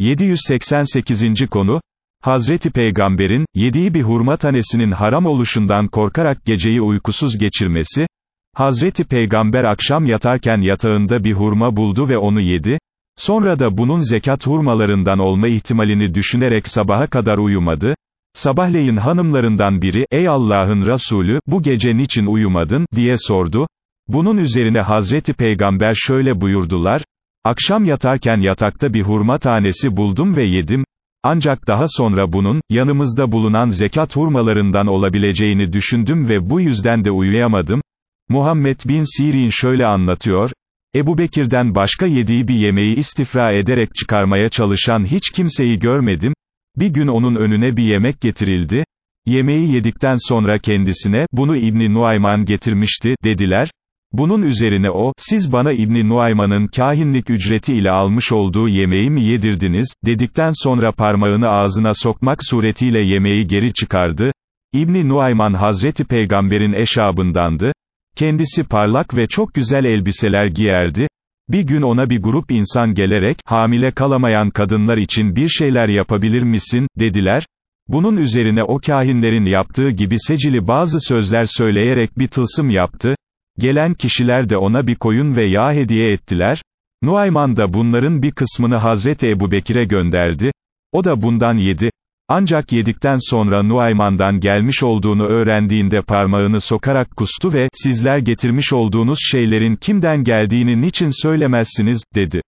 788. konu, Hazreti Peygamber'in, yediği bir hurma tanesinin haram oluşundan korkarak geceyi uykusuz geçirmesi, Hazreti Peygamber akşam yatarken yatağında bir hurma buldu ve onu yedi, sonra da bunun zekat hurmalarından olma ihtimalini düşünerek sabaha kadar uyumadı, sabahleyin hanımlarından biri, ey Allah'ın Resulü, bu gece niçin uyumadın, diye sordu, bunun üzerine Hazreti Peygamber şöyle buyurdular, akşam yatarken yatakta bir hurma tanesi buldum ve yedim, ancak daha sonra bunun, yanımızda bulunan zekat hurmalarından olabileceğini düşündüm ve bu yüzden de uyuyamadım. Muhammed bin Sirin şöyle anlatıyor, Ebu Bekir'den başka yediği bir yemeği istifra ederek çıkarmaya çalışan hiç kimseyi görmedim, bir gün onun önüne bir yemek getirildi, yemeği yedikten sonra kendisine, bunu İbni Nuayman getirmişti, dediler, bunun üzerine o, siz bana İbni Nuayman'ın kahinlik ücreti ile almış olduğu yemeği mi yedirdiniz, dedikten sonra parmağını ağzına sokmak suretiyle yemeği geri çıkardı. İbni Nuayman Hazreti Peygamber'in eşabındandı. Kendisi parlak ve çok güzel elbiseler giyerdi. Bir gün ona bir grup insan gelerek, hamile kalamayan kadınlar için bir şeyler yapabilir misin, dediler. Bunun üzerine o kahinlerin yaptığı gibi secili bazı sözler söyleyerek bir tılsım yaptı. Gelen kişiler de ona bir koyun ve yağ hediye ettiler. Nuayman da bunların bir kısmını Hazreti Ebu Bekir'e gönderdi. O da bundan yedi. Ancak yedikten sonra Nuayman'dan gelmiş olduğunu öğrendiğinde parmağını sokarak kustu ve, sizler getirmiş olduğunuz şeylerin kimden geldiğini niçin söylemezsiniz, dedi.